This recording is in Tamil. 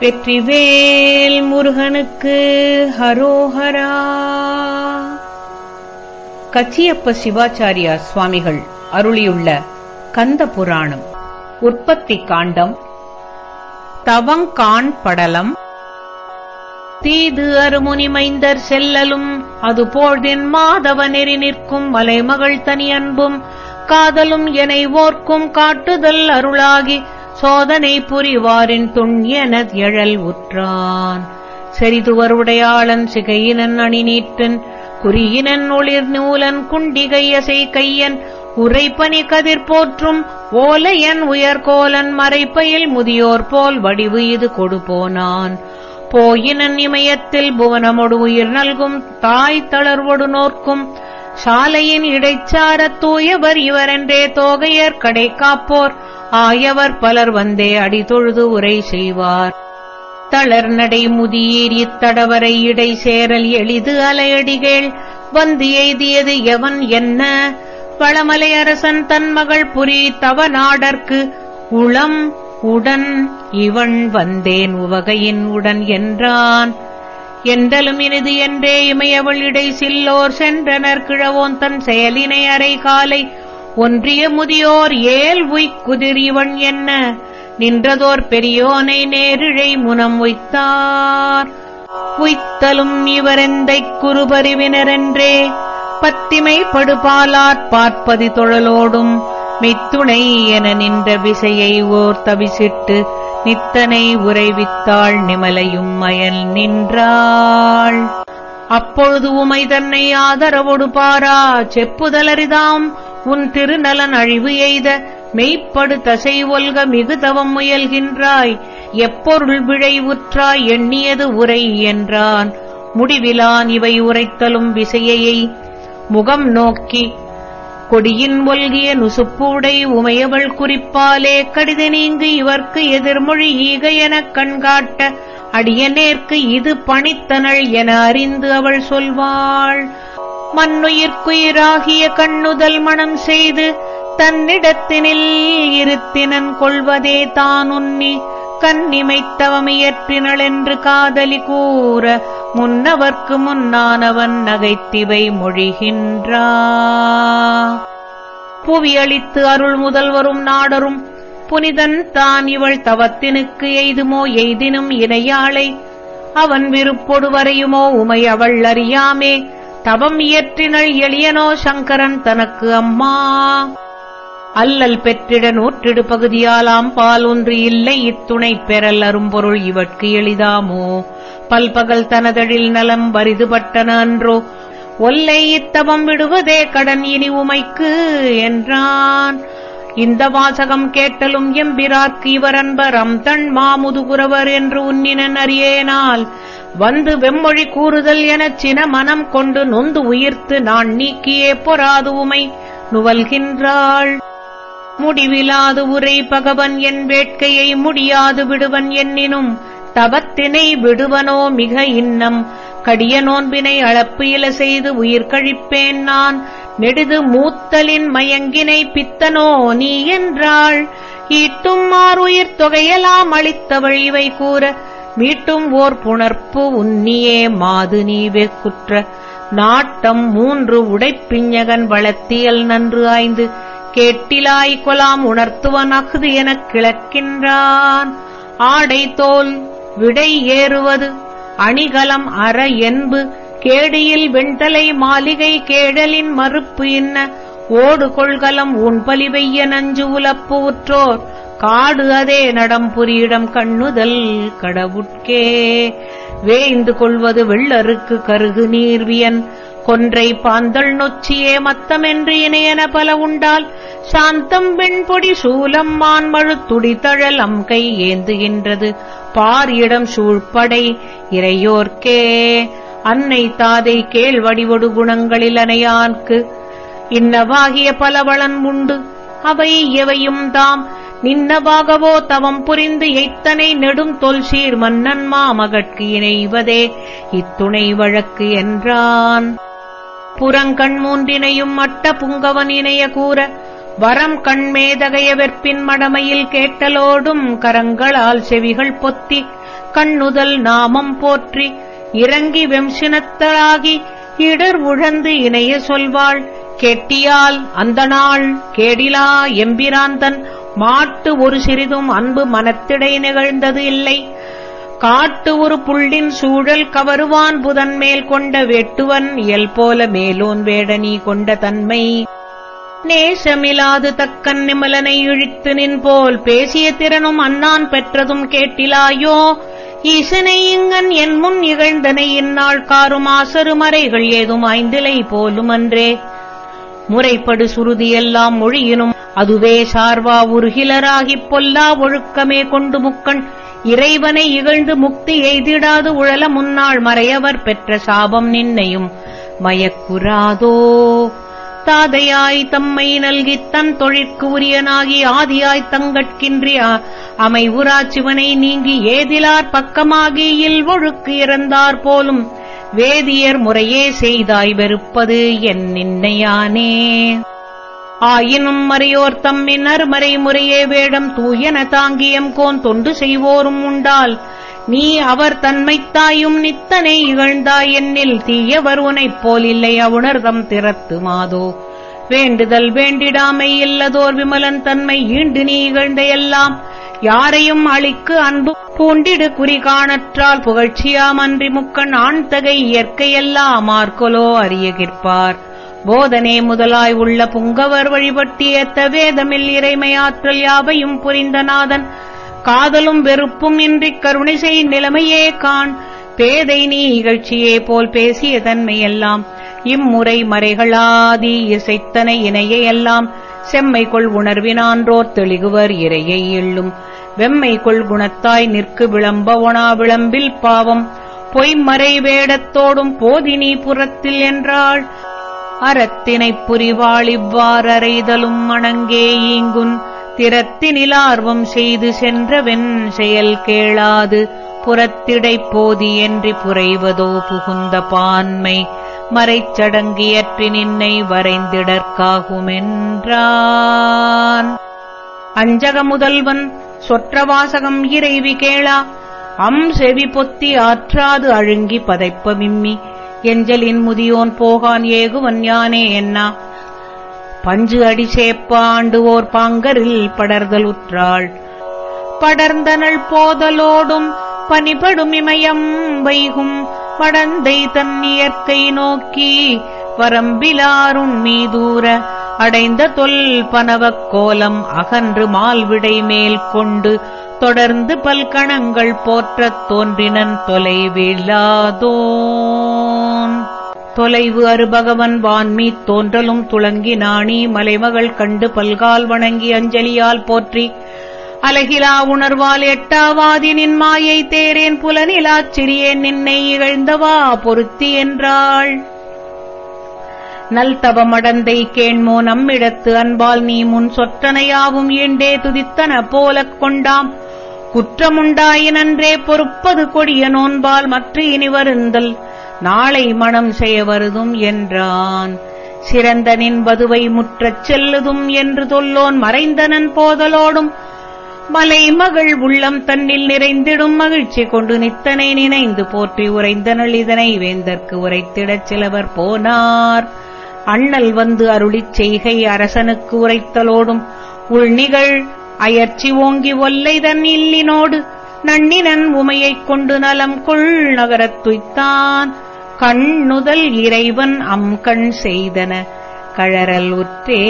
வெற்றிவேல் முருகனுக்கு ஹரோஹரா. கச்சியப்ப சிவாச்சாரியா சுவாமிகள் அருளியுள்ள கந்த புராணம் உற்பத்தி காண்டம் தவங்கான் படலம் தீது அருமுனிமைந்தர் செல்லலும் செல்லலும் அதுபோழ்தின் மாதவ நெறி நிற்கும் மலைமகள் தனி அன்பும் காதலும் என ஓர்க்கும் காட்டுதல் அருளாகி சோதனை புரிவாரின் துண்யனத் எழல் உற்றான். செறிதுவர் உடையாளன் சிகையினன் அணிநீற்றன் குறியினன் ஒளிர் நூலன் குண்டிகையசை கையன் உரைப்பனி கதிர் போற்றும் ஓலையன் உயர்கோலன் மறைப்பையில் முதியோர் போல் வடிவு இது கொடுபோனான். போயினன் இமயத்தில் புவனமொடு உயிர் நல்கும் தாய் தளர்வொடு நோர்க்கும் சாலையின் இடைச்சாரத் தூயவர் இவரென்றே தோகையர் கடை காப்போர். ஆயவர் பலர் வந்தே அடி தொழுது உரை செய்வார். தளர் நடை முதியீர் இத்தடவரை இடை சேரல் எளிது அலையடிகள். வந்து எய்தியது எவன் என்ன? வளமலை அரசன் தன் மகள் புரி தவ நாடற்கு. உளம் உடன் இவன் வந்தேன் உவகையின் உடன் என்றான். என்றலும் இனிது என்றே இமையவள் இடை சில்லோர் சென்றனர். கிழவோன் தன் செயலினை அறை காலை ஒன்றிய முதியோர் ஏல் உய்க்குதிர் இவன் என்ன? நின்றதோர் பெரியோனை நேரிழை முனம் உய்த்தார். உய்த்தலும் இவரெந்தைக் குறுபறிவினரென்றே? பத்திமை படுபாலாற் பார்ப்பதி தொழலோடும் மித்துணை என நின்ற விசையை ஓர் தவிசிட்டு நித்தனை உறைவித்தாள் நிமலையும் மயல் நின்றாள். அப்பொழுது உமை தன்னை ஆதரவொடு பாரா செப்புதலரிதாம் உன் திருநலன் அழிவு எய்த மெய்ப்படு தசை ஒல்க மிகுதவம் முயல்கின்றாய். எப்பொருள் விழை உற்றாய் எண்ணியது உரை என்றான். முடிவிலான் இவை உரைத்தலும் விசையை முகம் நோக்கி கொடியின் ஒல்கிய நுசுப்பூடை உமையவள் குறிப்பாலே கடித நீங்கு இவர்க்கு எதிர்மொழி ஈக எனக் கண்காட்ட அடியநேர்க்கு இது பணித்தனள் என அறிந்து அவள் சொல்வாள். மண்ணுயிர்க்குயிராகிய கண்ணுதல் மணம் செய்து தன்னிடத்தினில் இருத்தினன் கொள்வதே தான் உன்னி கண்ணிமைத்தவமியற்றினள் என்று காதலி கூற முன்னவர்க்கு முன்னானவன் நகைத்திவை மொழிகின்றா. புவியளித்து அருள் முதல்வரும் நாடரும் புனிதன் தான் இவள் தவத்தினுக்கு எய்துமோ எய்தினும் இணையாளை. அவன் விருப்பொடு வரையுமோ உமை அவள் அறியாமே. தவம் இயற்றினள் எளியனோ சங்கரன் தனக்கு அம்மா. அல்லல் பெற்றிட நூற்றிடு பகுதியாலாம் பால் ஒன்று இல்லை இத்துணை பெறல் அரும்பொருள் இவட்கு எளிதாமோ. பல்பகல் தனதழில் நலம் வரிதுபட்டன அன்றோ. ஒல்லை இத்தவம் விடுவதே கடன் இனி உமைக்கு என்றான். இந்த வாசகம் கேட்டலும் எம்பிரார்க்கு அன்பரம் தன் மாமுதுகுரவர் என்று உன்னினன் அறியேனால். வந்து வெம்மொழி கூறுதல் எனச் சின மனம் கொண்டு நொந்து உயிர்த்து நான் நீக்கியே பொறாது உமை. நுவல்கின்றாள். முடிவிலாது உரை பகவன் என் வேட்கையை முடியாது விடுவன் என்னினும் தவத்தினை விடுவனோ மிக இன்னம். கடிய நோன்பினை அளப்பு இல செய்து உயிர் கழிப்பேன் நான். நெடுது மூத்தலின் மயங்கினை பித்தனோ நீ என்றாள். ஈட்டும் மாறுயிர் தொகையெல்லாம் அளித்தவள் இவை கூற. மீட்டும் ஓர் புணர்ப்பு உன்னியே மாது நீவே குற்ற நாட்டம் மூன்று உடைப்பிஞகன் வளத்தியல் நன்று ஆய்ந்து கேட்டிலாய் கொலாம் உணர்த்துவன் அஃது எனக் கிளக்கின்றான். ஆடை தோல் விடை ஏறுவது அணிகலம் அற என்பு. கேடியில் வெண்தலை மாளிகை கேடலின் மறுப்பு இன்ன ஓடு கொள்கலம் உண்பலி வெய்ய நஞ்சு உலப்பு உற்றோர். காடு அதே நடம் புரியிடம் கண்ணுதல் கடவுட்கே. வேய்ந்து கொள்வது வெள்ளருக்கு கருகு நீர்வியன். கொன்றை பாந்தள் நொச்சியே மத்தமென்று இணையன பல உண்டால். சாந்தம் வெண்பொடி சூலம் மான்மழு துடித்தழல் அம்கை ஏந்துகின்றது. பார் இடம் சூழ்படை இறையோர்க்கே. அன்னை தாதை கேள்வடிவடு குணங்களில் அணையான்க்கு. இன்னவாகிய பலவளன் உண்டு. அவை எவையும் தாம். நின்னபாகவோ தவம் புரிந்து எய்த்தனை நெடும் தொல்சீர் மன்னன் மாமகட்கு இணைவதே இத்துணை வழக்கு என்றான். புறங்கண் மூன்றினையும் மட்ட புங்கவன் இணைய கூற வரம் கண்மேதகைய வெற்பின் மடமையில் கேட்டலோடும் கரங்களால் செவிகள் பொத்தி கண்ணுதல் நாமம் போற்றி இறங்கி வெம்சினத்தளாகி இடர் உழந்து இணைய சொல்வாள் கெட்டியால் அந்த நாள் கேடிலா எம்பிராந்தன் மாட்டு ஒரு சிறிதும் அன்பு மனத்திடை நிகழ்ந்தது இல்லை. காட்டு ஒரு புள்ளின் சூழல் கவருவான் புதன் மேல் கொண்ட வெட்டுவன் இயல் போல மேலோன் வேடனி கொண்ட தன்மை. நேசமிலாது தக்கன் நிமலனை இழித்து நின் போல் பேசிய திறனும் அண்ணான் பெற்றதும் கேட்டிலாயோ? இசனை இங்கன் என் முன் இகழ்ந்தனை இந்நாள் காரும் ஆசரு மறைகள் ஏதும் ஐந்திலை போலும் அன்றே முறைப்படு சுருதியெல்லாம் மொழியினும் அதுவே சார்வா உருகிலராகிப் பொல்லா ஒழுக்கமே கொண்டு முக்கண். இறைவனை இகழ்ந்து முக்தி எய்திடாது உழல முன்னாள் மறையவர் பெற்ற சாபம் நின்னையும் மயக்குறாதோ. தாதையாய் தம்மை நல்கித் தன் தொழிற்கு உரியனாகி ஆதியாய் தங்கட்கின்றி அமை உராச்சிவனை நீங்கி ஏதிலார் பக்கமாகி இல் ஒழுக்கு இறந்தார் போலும் வேதியர் முறையே செய்தாய் வெறுப்பது என் நின்னையானே. ஆயினும் மறையோர் தம்மினர் மறைமுறையே வேடம் தூயன தாங்கியம் கோன் தொண்டு செய்வோரும் உண்டால் நீ அவர் தன்மைத்தாயும் நித்தனை இகழ்ந்தாய் என்னில் தீயவர் உனைப் போல் இல்லை அவுணர்தம் திறத்து மாதோ. வேண்டுதல் வேண்டிடாமை இல்லதோர் விமலன் தன்மை ஈண்டு நீ இகழ்ந்த எல்லாம் யாரையும் அழிக்கு அன்பு பூண்டிடு குறி காணற்றால் புகழ்ச்சியாமன்றி முக்கண் ஆண்தகை இயற்கையெல்லாம் ஆர்கொலோ அறியகிற்பார். போதனே முதலாய் உள்ள புங்கவர் வழிபட்டியத்த வேதமில் இறைமையாற்றல் யாவையும் புரிந்த நாதன். காதலும் வெறுப்பும் இன்றி கருணை செய் நிலைமையே காண். பேதை நீ இகழ்ச்சியே போல் பேசிய தன்மையெல்லாம். இம்முறை மறைகளாதி இசைத்தனை இணையெல்லாம் செம்மை கொள் உணர்வினான்றோர் தெளிகுவர் இறையை எள்ளும். வெம்மை கொள் குணத்தாய் நிற்கு விளம்ப ஒணா விளம்பில் பாவம். பொய்மறை வேடத்தோடும் போதினி புறத்தில் என்றாள். அறத்தினைப் புரிவாளிவ்வாறறைதலும் மணங்கே ஈங்குன். திறத்தினிலார்வம் செய்து சென்றவென் செயல் கேளாது. புறத்திடைப் போதி என்று புரைவதோ புகுந்த பான்மை. மறைச்சடங்கியற்றி நின்னை வரைந்திடற்காகுமென்றான் அஞ்சக முதல்வன் சொற்றவாசகம் இறைவி கேளா. அம் செவி பொத்தி ஆற்றாது அழுங்கி பதைப்ப மிம்மி எஞ்சலின் முதியோன் போகான் ஏகுவன் யானே என்னா. பஞ்சு அடி சேப்பாண்டுவோர் பாங்கரில் படர்தல் உற்றாள். படர்ந்தனள் போதலோடும் பனிபடும் இமயம் வைகும். படந்தை தன் இயற்கை நோக்கி வரம்பிலாருண் மீதூர அடைந்த தொல் பனவக் கோலம் அகன்று மால்விடை மேல் கொண்டு தொடர்ந்து பல்கணங்கள் போற்றத் தோன்றினன் தொலைவில்லாதோ தொலைவு அருபகவன் வான்மீத் தோன்றலும் துளங்கி நாணி மலைமகள் கண்டு பல்கால் வணங்கி அஞ்சலியால் போற்றி. அலகிலா உணர்வால் எட்டாவாதி நின் மாயை தேரேன் புலனிலாச் சிறியேன் நின்னை இகழ்ந்தவா பொருத்தி என்றாள். நல்தவமடந்தை கேண்மோ நம்மிடத்து அன்பால் நீ முன் சொற்றனையாவும் ஈண்டே துதித்தன போலக் கொண்டாம். குற்றமுண்டாயினன்றே பொறுப்பது கொடிய நோன்பால் மற்ற இனி வருந்தல் நாளை மணம் செய்ய வருதும் என்றான். சிறந்தனின் வதுவை முற்றச் செல்லுதும் என்று தொல்லோன் மறைந்தனன் போதலோடும். மலைமகள் உள்ளம் தன்னில் நிறைந்திடும் மகிழ்ச்சி கொண்டு நித்தனை நினைந்து போற்றி உரைந்தனள் இதனை வேந்தற்கு உரைத்திடச் சிலவர் போனார். அண்ணல் வந்து அருளிச் செய்கை அரசனுக்கு உரைத்தலோடும். உள்நிகழ் அயர்ச்சி ஓங்கி ஒல்லைதன் இல்லினோடு. நன்னினன் உமையைக் கொண்டு நலம் கொள் நகரத் துய்த்தான். கண்ணுதல் இறைவன் அம்கண் செய்தன கழறல் உற்றே